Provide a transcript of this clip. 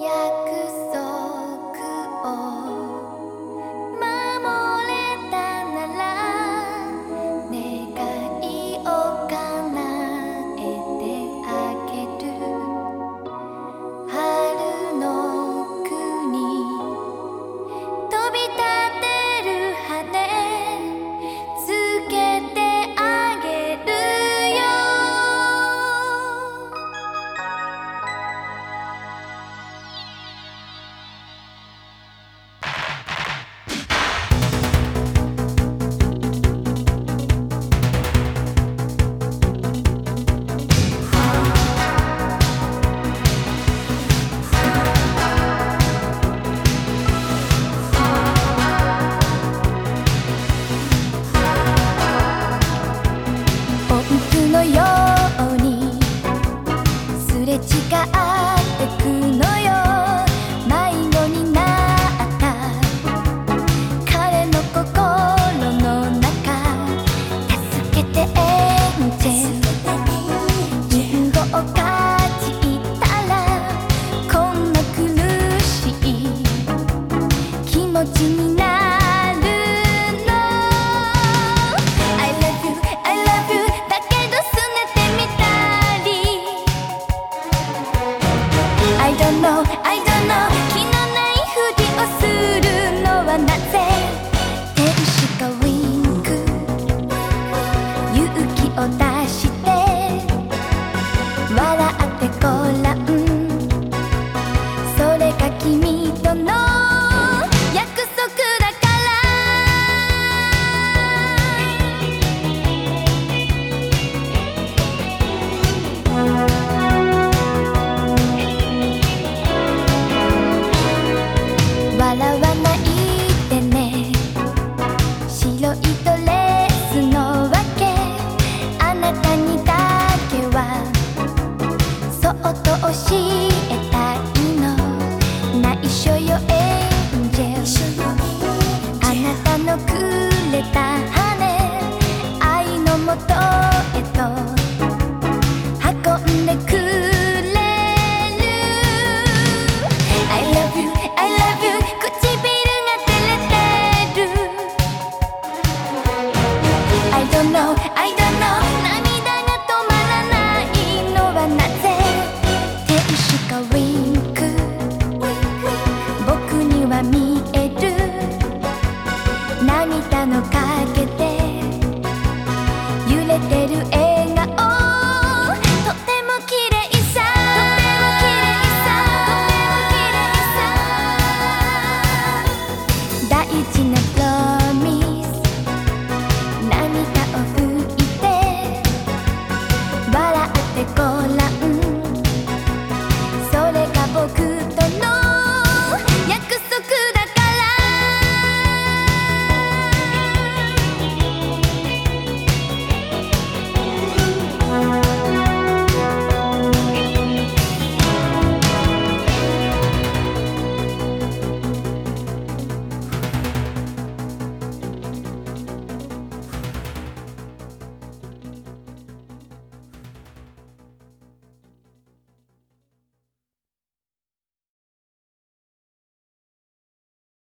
一君にだけはそっと教え一个